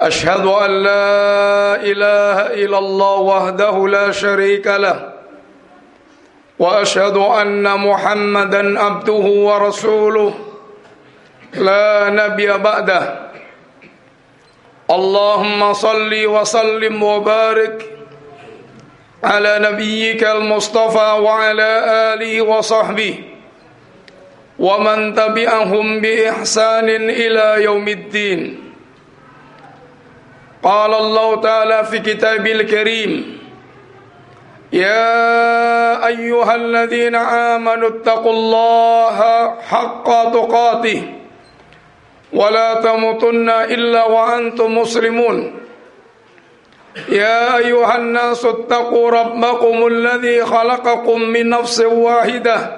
أشهد أن لا إله إلا الله وحده لا شريك له وأشهد أن محمدا عبده ورسوله. لا نبي بعده. اللهم صل وسلم وبارك على نبيك المصطفى وعلى آله وصحبه ومن تبعهم بإحسان إلى يوم الدين. قال الله تعالى في كتابه الكريم يا أيها الذين آمنوا اتقوا الله حق تقاته ولا تموتن إلا وأنتم مسلمون. يا أيها الناس اتقوا ربكم الذي خلقكم من نفس واحدة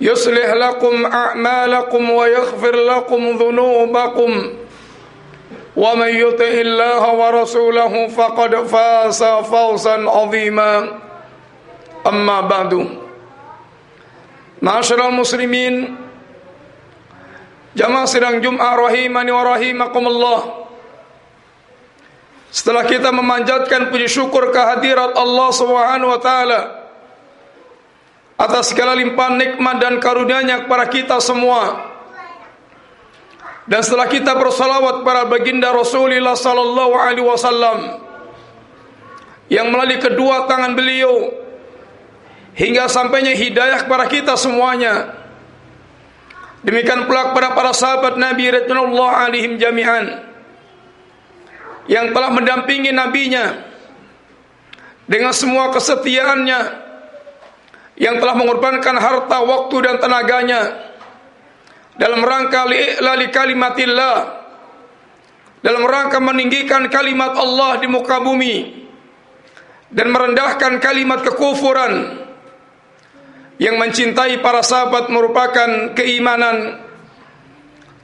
يصلح لكم أعمالكم ويغفر لكم ذنوبكم. ومن يطع الله ورسوله فقد فاز فوزا عظيما. أما بعد معاشر المسلمين جماعة جمعة رحيمة ورحيمكم الله. Setelah kita memanjatkan puji syukur kehadirat Allah Subhanahu wa taala atas segala limpahan nikmat dan karunia-Nya kepada kita semua. Dan setelah kita bersalawat para baginda Rasulullah sallallahu alaihi wasallam yang melalui kedua tangan beliau hingga sampainya hidayah kepada kita semuanya. Demikian pula kepada para sahabat Nabi radhiyallahu alaihim jami'an yang telah mendampingi nabinya dengan semua kesetiaannya yang telah mengorbankan harta, waktu dan tenaganya dalam rangka li'lali kalimatillah dalam rangka meninggikan kalimat Allah di muka bumi dan merendahkan kalimat kekufuran yang mencintai para sahabat merupakan keimanan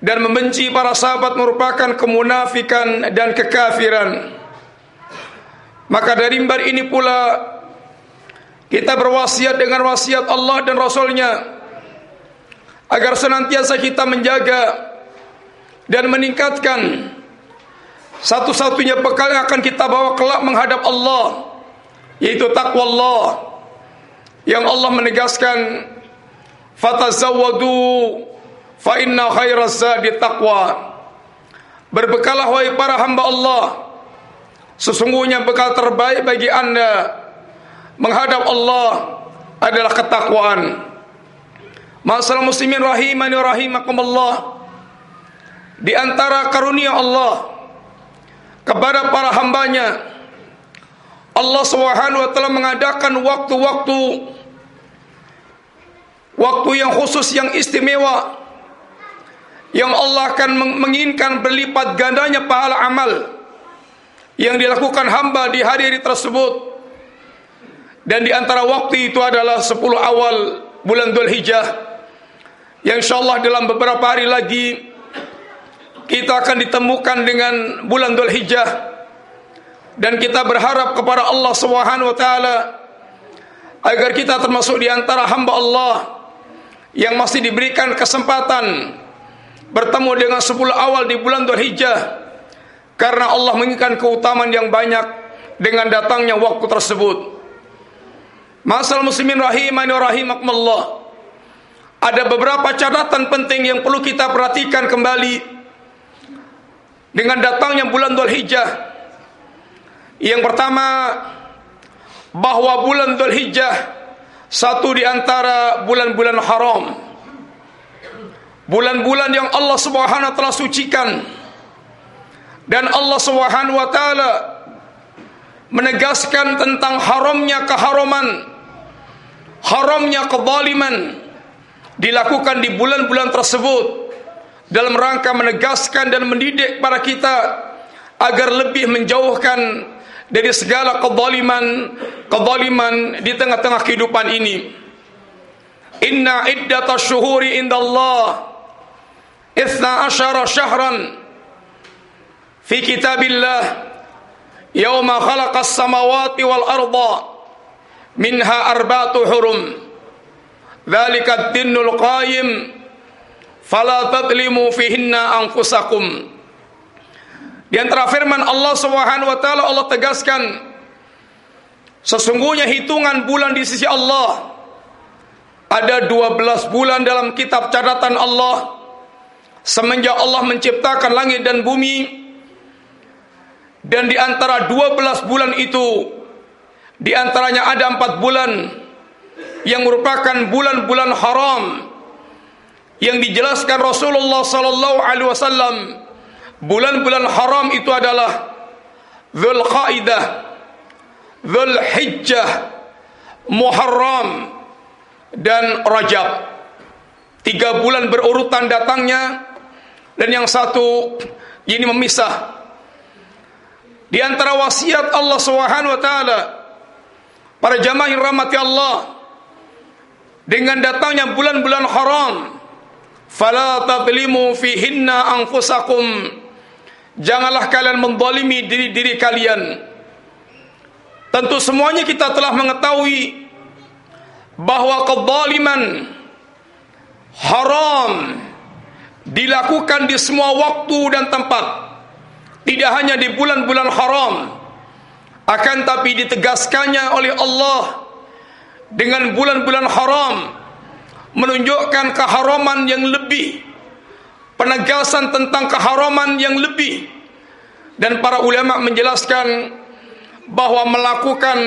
dan membenci para sahabat merupakan kemunafikan dan kekafiran. Maka dari mimbar ini pula kita berwasiat dengan wasiat Allah dan Rasulnya. Agar senantiasa kita menjaga dan meningkatkan satu-satunya bekal yang akan kita bawa kelak menghadap Allah yaitu takwa Allah yang Allah menegaskan fatazawwadu fa inna khairaz zadi taqwa. Berbekalah wahai para hamba Allah. Sesungguhnya bekal terbaik bagi Anda menghadap Allah adalah ketakwaan. Masalah muslimin rahimani rahimakumullah. Di antara karunia Allah kepada para hambanya Allah Subhanahu wa taala mengadakan waktu-waktu waktu yang khusus yang istimewa yang Allah akan menginginkan berlipat gandanya pahala amal yang dilakukan hamba di hari-hari tersebut dan di antara waktu itu adalah 10 awal bulan Dhul Hijjah yang insyaallah dalam beberapa hari lagi kita akan ditemukan dengan bulan Dhul Hijjah dan kita berharap kepada Allah Subhanahu wa taala agar kita termasuk di antara hamba Allah yang masih diberikan kesempatan bertemu dengan 10 awal di bulan Dhul Hijjah karena Allah menginginkan keutamaan yang banyak dengan datangnya waktu tersebut. Masal muslimin rahimani rahimakumullah. Ada beberapa catatan penting yang perlu kita perhatikan kembali dengan datangnya bulan Dhul Hijjah. Yang pertama bahwa bulan Dhul Hijjah satu di antara bulan-bulan haram bulan-bulan yang Allah Subhanahu wa taala sucikan dan Allah Subhanahu wa taala menegaskan tentang haramnya keharaman haramnya kezaliman dilakukan di bulan-bulan tersebut dalam rangka menegaskan dan mendidik para kita agar lebih menjauhkan dari segala kezaliman kezaliman di tengah-tengah kehidupan ini. Inna iddatash syuhuri indallah 12 syahran fi kitabillah yauma khalaqas samawati wal arda minha arba'atu hurum. Dzalika ad-dinul qayyim fala tadlimu fihinna anfusakum. Di antara firman Allah Subhanahu wa taala Allah tegaskan sesungguhnya hitungan bulan di sisi Allah. Ada 12 bulan dalam kitab catatan Allah. Semenjak Allah menciptakan langit dan bumi. Dan di antara 12 bulan itu di antaranya ada empat bulan yang merupakan bulan-bulan haram yang dijelaskan Rasulullah sallallahu alaihi wasallam. Bulan-bulan haram itu adalah Dzulqa'dah Dzulhijjah Muharram dan Rajab. Tiga bulan berurutan datangnya dan yang satu ini memisah. Di antara wasiat Allah Subhanahu wa taala para jamaah yang rahmati Allah. Dengan datangnya bulan-bulan haram. Fala tadlimu fihinna anfusakum. Janganlah kalian mendolimi diri-diri kalian. Tentu semuanya kita telah mengetahui bahwa kezaliman haram dilakukan di semua waktu dan tempat. Tidak hanya di bulan-bulan haram akan tapi ditegaskannya oleh Allah dengan bulan-bulan haram menunjukkan keharaman yang lebih penegasan tentang keharaman yang lebih dan para ulama menjelaskan bahwa melakukan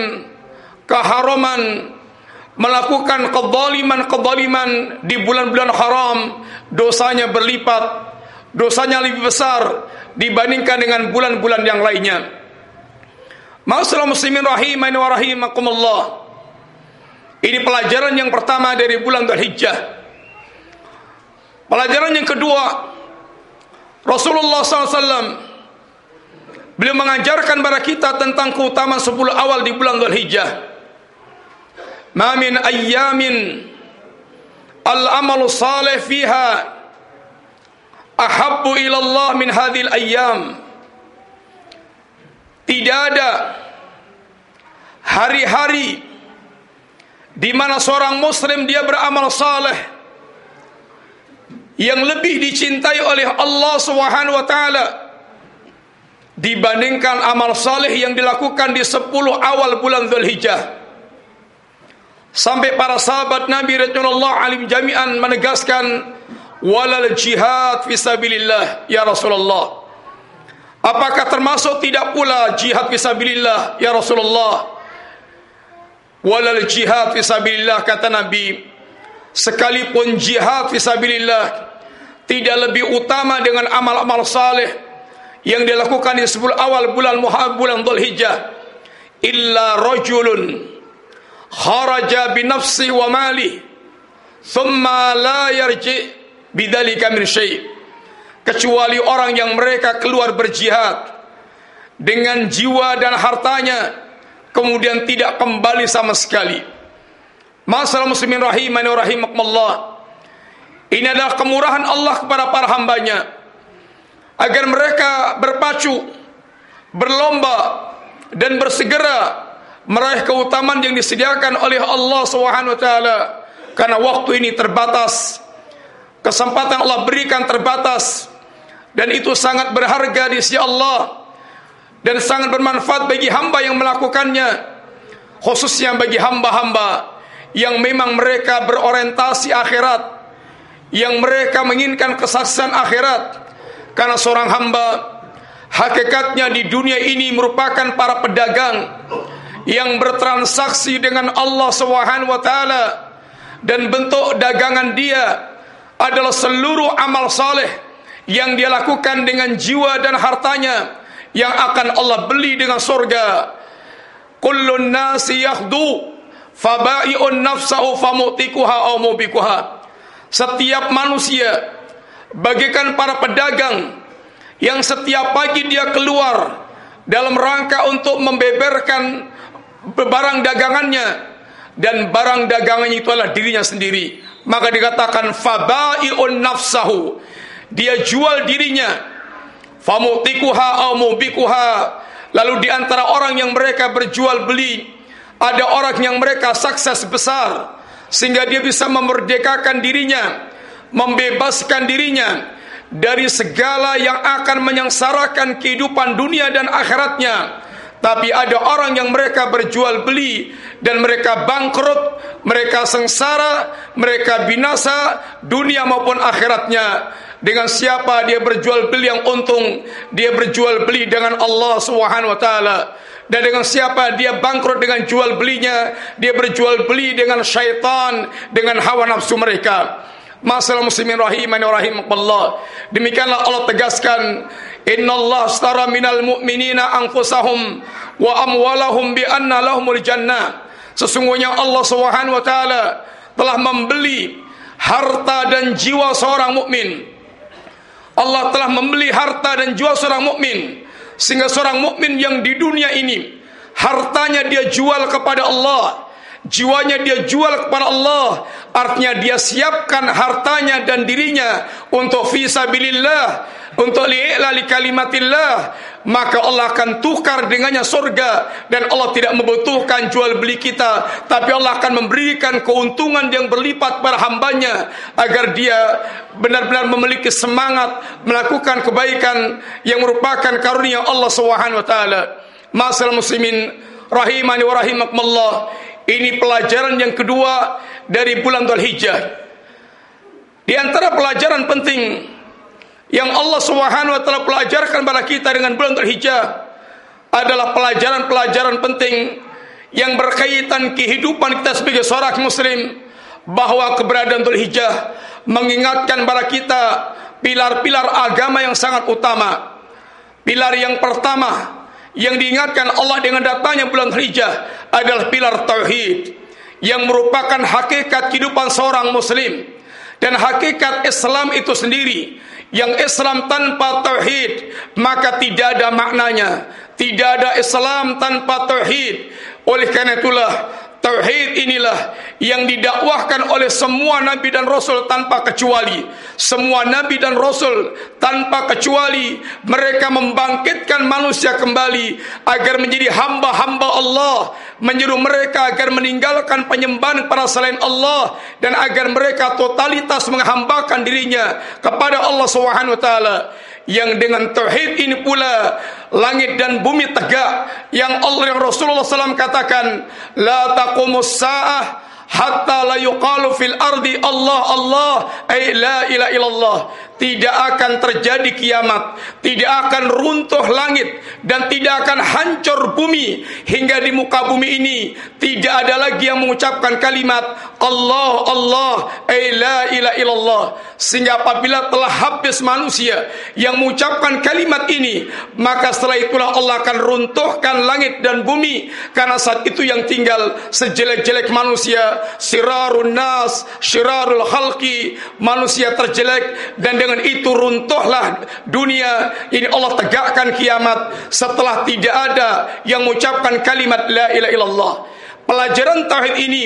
keharaman melakukan kezaliman-kezaliman di bulan-bulan haram dosanya berlipat dosanya lebih besar dibandingkan dengan bulan-bulan yang lainnya. Masalah muslimin rahimani wa rahimakumullah. Ini pelajaran yang pertama dari bulan Dzulhijjah. Pelajaran yang kedua, Rasulullah SAW beliau mengajarkan kepada kita tentang keutamaan 10 awal di bulan Dzulhijjah. Ma min ayyamin al-amalu salih fiha ahabbu ilallah min hadhil ayyam tidak ada hari-hari di mana seorang muslim dia beramal saleh yang lebih dicintai oleh Allah Subhanahu wa taala dibandingkan amal saleh yang dilakukan di 10 awal bulan Zulhijjah. Sampai para sahabat Nabi Rasulullah alim jami'an menegaskan walal jihad fisabilillah ya Rasulullah apakah termasuk tidak pula jihad fisabilillah ya Rasulullah? Walal jihad fisabilillah kata Nabi. Sekalipun jihad fisabilillah tidak lebih utama dengan amal-amal saleh yang dilakukan di sebelum awal bulan Muharram bulan Dzulhijjah illa rajulun kharaja bi nafsi wa mali thumma la yarji' bidzalika min syai' kecuali orang yang mereka keluar berjihad dengan jiwa dan hartanya kemudian tidak kembali sama sekali. Masalah muslimin rahimani rahimakumullah. Ini adalah kemurahan Allah kepada para hambanya agar mereka berpacu, berlomba dan bersegera meraih keutamaan yang disediakan oleh Allah Subhanahu wa taala karena waktu ini terbatas Kesempatan Allah berikan terbatas dan itu sangat berharga di sisi Allah. Dan sangat bermanfaat bagi hamba yang melakukannya. Khususnya bagi hamba-hamba yang memang mereka berorientasi akhirat. Yang mereka menginginkan kesaksian akhirat. Karena seorang hamba hakikatnya di dunia ini merupakan para pedagang yang bertransaksi dengan Allah Subhanahu wa taala. Dan bentuk dagangan dia adalah seluruh amal saleh yang dia lakukan dengan jiwa dan hartanya yang akan Allah beli dengan surga. Kullun nasi yakhdu fabai'un nafsahu famutikuha aw mubikuha. Setiap manusia bagikan para pedagang yang setiap pagi dia keluar dalam rangka untuk membeberkan barang dagangannya dan barang dagangannya itu adalah dirinya sendiri maka dikatakan fabai'un nafsahu dia jual dirinya. Famutikuha au mubikuha lalu di antara orang yang mereka berjual beli ada orang yang mereka sukses besar sehingga dia bisa memerdekakan dirinya membebaskan dirinya dari segala yang akan menyengsarakan kehidupan dunia dan akhiratnya. Tapi ada orang yang mereka berjual beli dan mereka bangkrut, mereka sengsara, mereka binasa dunia maupun akhiratnya. Dengan siapa dia berjual beli yang untung? Dia berjual beli dengan Allah Subhanahu wa taala. Dan dengan siapa dia bangkrut dengan jual belinya? Dia berjual beli dengan syaitan, dengan hawa nafsu mereka. Masalah muslimin rahimani rahimakallah. Demikianlah Allah tegaskan Inna Allah astara minal mu'minina anfusahum wa amwalahum bi anna lahumul jannah. Sesungguhnya Allah Subhanahu wa taala telah membeli harta dan jiwa seorang mukmin. Allah telah membeli harta dan jiwa seorang mukmin. Sehingga seorang mukmin yang di dunia ini hartanya dia jual kepada Allah, jiwanya dia jual kepada Allah, artinya dia siapkan hartanya dan dirinya untuk fisabilillah untuk li'la li kalimatillah maka Allah akan tukar dengannya surga dan Allah tidak membutuhkan jual beli kita tapi Allah akan memberikan keuntungan yang berlipat pada hambanya agar dia benar-benar memiliki semangat melakukan kebaikan yang merupakan karunia Allah Subhanahu wa taala. Masal muslimin rahimani wa rahimakumullah ini pelajaran yang kedua dari bulan Dzulhijjah di antara pelajaran penting yang Allah Subhanahu wa taala pelajarkan pada kita dengan bulan Dzulhijjah adalah pelajaran-pelajaran penting yang berkaitan kehidupan kita sebagai seorang muslim bahwa keberadaan Dzulhijjah mengingatkan pada kita pilar-pilar agama yang sangat utama. Pilar yang pertama yang diingatkan Allah dengan datanya bulan Dzulhijjah adalah pilar tauhid yang merupakan hakikat kehidupan seorang muslim. Dan hakikat Islam itu sendiri yang Islam tanpa tauhid maka tidak ada maknanya. Tidak ada Islam tanpa tauhid. Oleh karena itulah Tauhid inilah yang didakwahkan oleh semua nabi dan rasul tanpa kecuali. Semua nabi dan rasul tanpa kecuali mereka membangkitkan manusia kembali agar menjadi hamba-hamba Allah, menyuruh mereka agar meninggalkan penyembahan para selain Allah dan agar mereka totalitas menghambakan dirinya kepada Allah Subhanahu wa taala. Yang dengan tauhid ini pula langit dan bumi tegak yang Allah yang Rasulullah SAW katakan la taqumus saah hatta la yuqalu fil ardi Allah Allah ay la ilaha illallah tidak akan terjadi kiamat, tidak akan runtuh langit dan tidak akan hancur bumi. Hingga di muka bumi ini tidak ada lagi yang mengucapkan kalimat Allah Allah la ilaha illallah. Sehingga apabila telah habis manusia yang mengucapkan kalimat ini maka setelah itulah Allah akan runtuhkan langit dan bumi. Karena saat itu yang tinggal sejelek-jelek manusia sirarun nas syirarul khalqi manusia terjelek dan dengan itu runtuhlah dunia. Ini Allah tegakkan kiamat setelah tidak ada yang mengucapkan kalimat la ilaha illallah. Pelajaran tauhid ini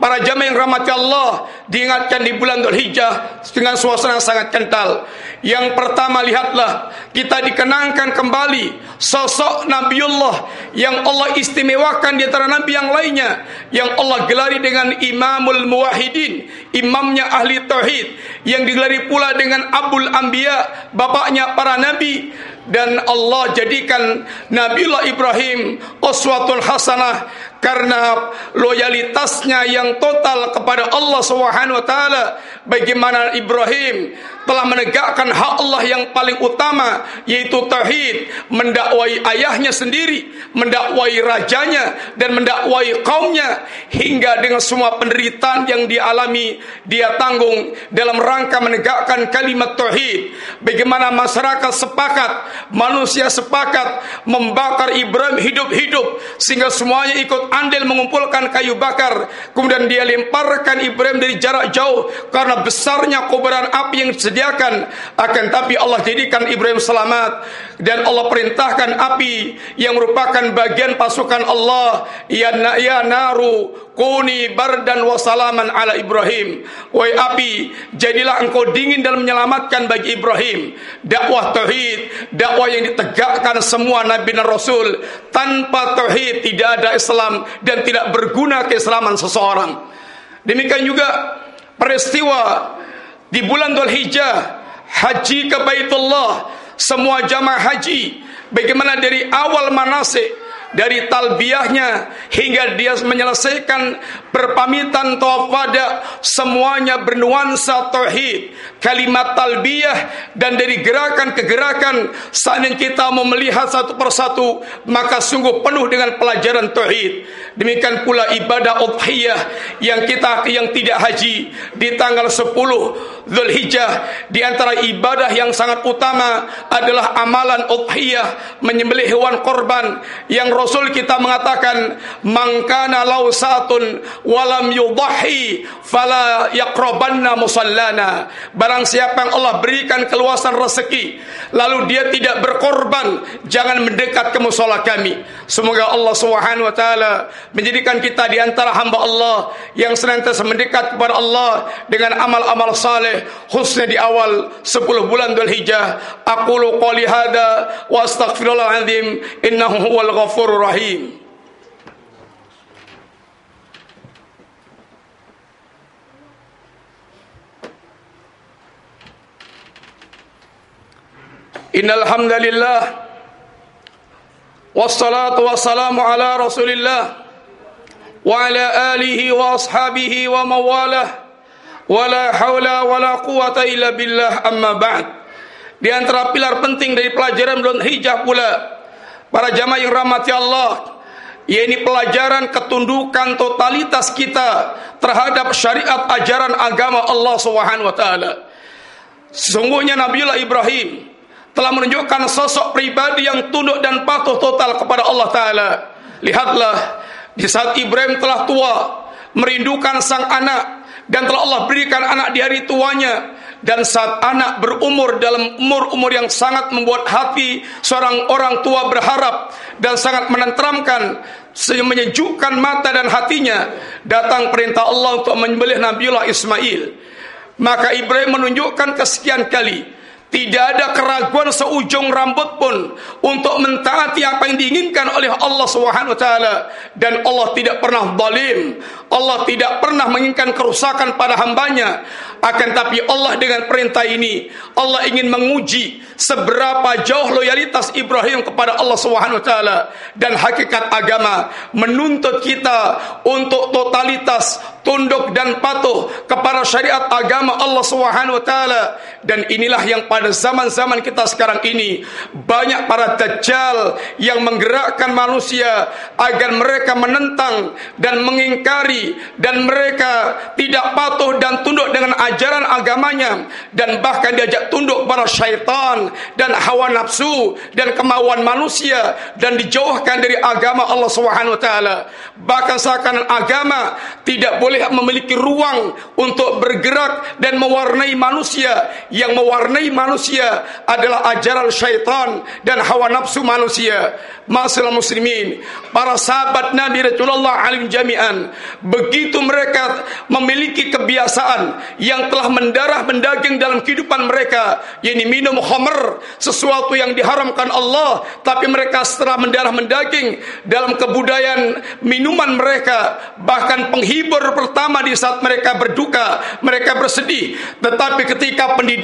para jamaah yang rahmati Allah diingatkan di bulan Dzulhijjah dengan suasana yang sangat kental. Yang pertama lihatlah kita dikenangkan kembali sosok Nabiullah yang Allah istimewakan di antara nabi yang lainnya yang Allah gelari dengan Imamul Muwahhidin, imamnya ahli tauhid yang digelari pula dengan Abul Anbiya, bapaknya para nabi dan Allah jadikan Nabiullah Ibrahim uswatun hasanah karena loyalitasnya yang total kepada Allah Subhanahu wa taala. Bagaimana Ibrahim telah menegakkan hak Allah yang paling utama yaitu tauhid mendakwai ayahnya sendiri mendakwai rajanya dan mendakwai kaumnya. Hingga dengan semua penderitaan yang dialami dia tanggung dalam rangka menegakkan kalimat tauhid. Bagaimana masyarakat sepakat manusia sepakat membakar Ibrahim hidup-hidup sehingga semuanya ikut andil mengumpulkan kayu bakar. Kemudian dia lemparkan Ibrahim dari jarak jauh karena besarnya kobaran api yang disediakan. Akan tapi Allah jadikan Ibrahim selamat dan Allah perintahkan api yang merupakan bagian pasukan Allah. Ya ya naru kuni bardan wa salaman ala Ibrahim. Wahai api jadilah engkau dingin dalam menyelamatkan bagi Ibrahim. Dakwah tauhid dakwah yang ditegakkan semua nabi dan rasul. Tanpa tauhid tidak ada Islam dan tidak berguna keislaman seseorang. Demikian juga peristiwa di bulan Dhul Hijjah haji ke Baitullah. Semua jamaah haji bagaimana dari awal manasik dari talbiyahnya hingga dia menyelesaikan perpamitan tawaf wada semuanya bernuansa tauhid kalimat talbiyah dan dari gerakan ke gerakan saat kita mau melihat satu persatu maka sungguh penuh dengan pelajaran tauhid. Demikian pula ibadah udhiyah yang kita yang tidak haji di tanggal 10 Zulhijjah. Di antara ibadah yang sangat utama adalah amalan udhiyah menyembelih hewan korban. Yang Rasul kita mengatakan mangkana lausatun walam yudahi fala yaqrabanna musallana. Barang siapa yang Allah berikan keluasan rezeki lalu dia tidak berkorban jangan mendekat ke musola kami. Semoga Allah Subhanahu wa taala menjadikan kita di antara hamba Allah yang senantiasa mendekat kepada Allah dengan amal-amal saleh khususnya di awal 10 bulan Dzulhijjah. Aqulu qali hada wa astaghfirullahaladzim innahu huwal ghafur rahim Innal hamdalillah wassalatu wassalamu ala Rasulillah. Wa ala alihi wa ashabihi wa mawalah. Wala haula wala quwata illa billah amma ba'd. Di antara pilar penting dari pelajaran bulan hijab pula Para jamaah yang rahmati Allah, ini pelajaran ketundukan totalitas kita terhadap syariat ajaran agama Allah Subhanahu wa taala. Sesungguhnya Nabiullah Ibrahim telah menunjukkan sosok pribadi yang tunduk dan patuh total kepada Allah taala. Lihatlah di saat Ibrahim telah tua, merindukan sang anak dan telah Allah berikan anak di hari tuanya dan saat anak berumur dalam umur-umur yang sangat membuat hati seorang orang tua berharap dan sangat menenteramkan menyejukkan mata dan hatinya datang perintah Allah untuk menyembelih Nabiullah Ismail maka Ibrahim menunjukkan kesekian kali tidak ada keraguan seujung rambut pun untuk mentaati apa yang diinginkan oleh Allah Subhanahu wa taala dan Allah tidak pernah zalim. Allah tidak pernah menginginkan kerusakan pada hambanya. Akan tapi Allah dengan perintah ini Allah ingin menguji seberapa jauh loyalitas Ibrahim kepada Allah Subhanahu wa taala dan hakikat agama menuntut kita untuk totalitas tunduk dan patuh kepada syariat agama Allah Subhanahu wa taala dan inilah yang pada zaman-zaman kita sekarang ini banyak para dajjal yang menggerakkan manusia agar mereka menentang dan mengingkari dan mereka tidak patuh dan tunduk dengan ajaran agamanya dan bahkan diajak tunduk pada syaitan dan hawa nafsu dan kemauan manusia dan dijauhkan dari agama Allah Subhanahu wa taala. Bahkan seakan agama tidak boleh memiliki ruang untuk bergerak dan mewarnai manusia yang mewarnai manusia adalah ajaran syaitan dan hawa nafsu manusia. Masalah muslimin, para sahabat Nabi Rasulullah alim jami'an, begitu mereka memiliki kebiasaan yang telah mendarah mendaging dalam kehidupan mereka yakni minum khamr sesuatu yang diharamkan Allah tapi mereka setelah mendarah mendaging dalam kebudayaan minuman mereka bahkan penghibur pertama di saat mereka berduka mereka bersedih tetapi ketika pendidikan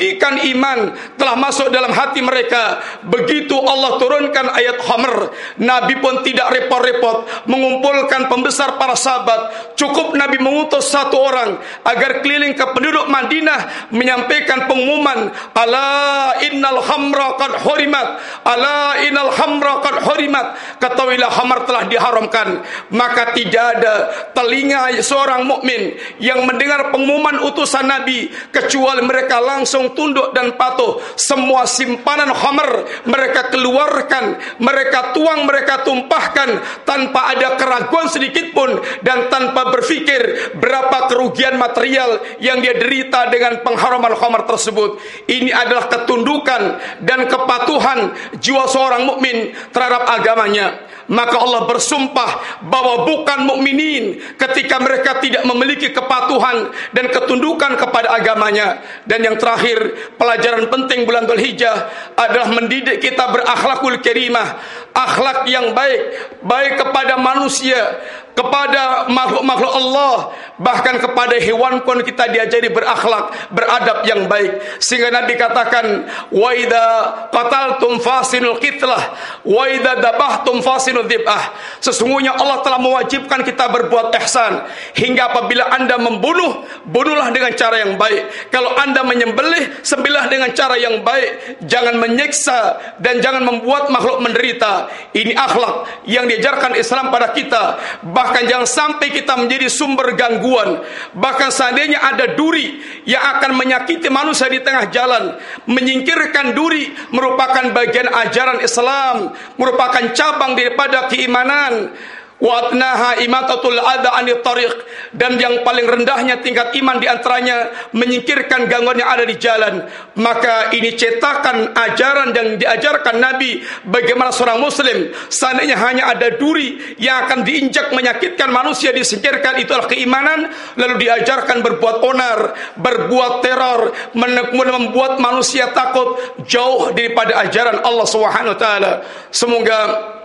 iman telah masuk dalam hati mereka. Begitu Allah turunkan ayat khamr. Nabi pun tidak repot-repot mengumpulkan pembesar para sahabat. Cukup Nabi mengutus satu orang agar keliling ke penduduk Madinah menyampaikan pengumuman ala innal khamra qad hurimat ala innal khamra qad hurimat. Ketahuilah khamar telah diharamkan. Maka tidak ada telinga seorang mukmin yang mendengar pengumuman utusan Nabi kecuali mereka langsung tunduk dan patuh semua simpanan khamar mereka keluarkan mereka tuang mereka tumpahkan tanpa ada keraguan sedikit pun dan tanpa berfikir berapa kerugian material yang dia derita dengan pengharaman khamar tersebut. Ini adalah ketundukan dan kepatuhan jiwa seorang mukmin terhadap agamanya. Maka Allah bersumpah bahwa bukan mukminin ketika mereka tidak memiliki kepatuhan dan ketundukan kepada agamanya. Dan yang terakhir, pelajaran penting bulan Dzulhijjah adalah mendidik kita berakhlakul karimah, akhlak yang baik, baik kepada manusia, kepada makhluk-makhluk Allah bahkan kepada hewan pun kita diajari berakhlak beradab yang baik. Sehingga Nabi katakan wa idza qataltum fasinul qitlah wa idza dabahtum fasinul dhibah. Sesungguhnya Allah telah mewajibkan kita berbuat ihsan. Hingga apabila Anda membunuh bunuhlah dengan cara yang baik. Kalau Anda menyembelih sembelih dengan cara yang baik. Jangan menyiksa dan jangan membuat makhluk menderita. Ini akhlak yang diajarkan Islam pada kita. Bahkan jangan sampai kita menjadi sumber gangguan. Bahkan seandainya ada duri yang akan menyakiti manusia di tengah jalan menyingkirkan duri merupakan bagian ajaran Islam merupakan cabang daripada keimanan Watnaha imatatul ada anit tariq dan yang paling rendahnya tingkat iman di antaranya menyingkirkan gangguan yang ada di jalan. Maka ini cetakan ajaran yang diajarkan Nabi bagaimana seorang Muslim seandainya hanya ada duri yang akan diinjak menyakitkan manusia disingkirkan itu adalah keimanan lalu diajarkan berbuat onar, berbuat teror, membuat manusia takut jauh daripada ajaran Allah Subhanahu wa taala. Semoga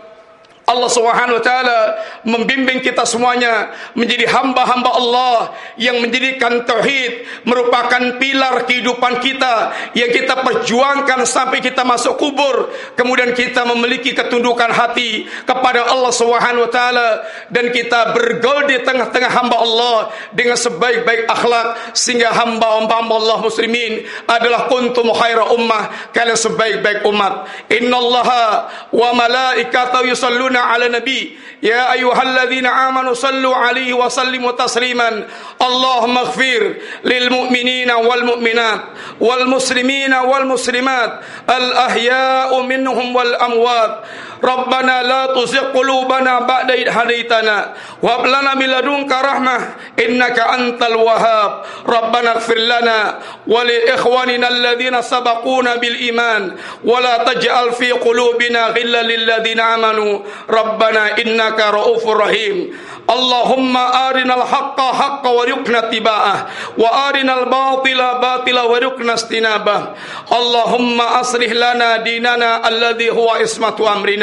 Allah Subhanahu wa taala membimbing kita semuanya menjadi hamba-hamba Allah yang menjadikan tauhid merupakan pilar kehidupan kita yang kita perjuangkan sampai kita masuk kubur. Kemudian kita memiliki ketundukan hati kepada Allah Subhanahu wa taala dan kita bergaul di tengah-tengah hamba Allah dengan sebaik-baik akhlak sehingga hamba-hamba Allah muslimin adalah kuntum khaira ummah kalian sebaik-baik umat. Innallaha wa malaikatahu yusalluna على نبي يا أيها الذين آمنوا صلوا عليه وسلموا تسليما. اللهم اغفر للمؤمنين والمؤمنات والمسلمين والمسلمات. الأحياء منهم والأموات. ربنا لا تزغ قلوبنا بعد إذ هديتنا وهب لنا من لدنك رحمة إنك أنت الوهاب ربنا اغفر لنا ولإخواننا الذين سبقونا بالإيمان ولا تجعل في قلوبنا غلا للذين آمنوا ربنا إنك رؤوف رحيم اللهم أرنا الحق حقا ورقنا اتباعه وأرنا الباطل باطلا ورقنا اجتنابه اللهم أصلح لنا ديننا الذي هو عصمة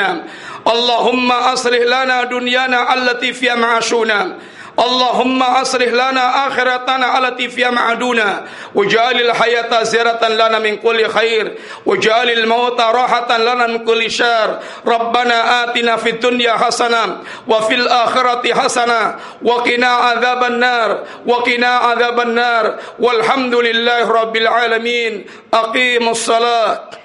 أمرنا اللهم أصلح لنا دنيانا التي فيها معاشنا. اللهم أصلح لنا آخرتنا التي فيها معدونا وجعل الحياة زيرة لنا من كل خير. وجعل الموت راحة لنا من كل شر. ربنا آتنا في الدنيا حسنة وفي الآخرة حسنة. وقنا عذاب النار. وقنا عذاب النار. والحمد لله رب العالمين. أقيموا الصلاة.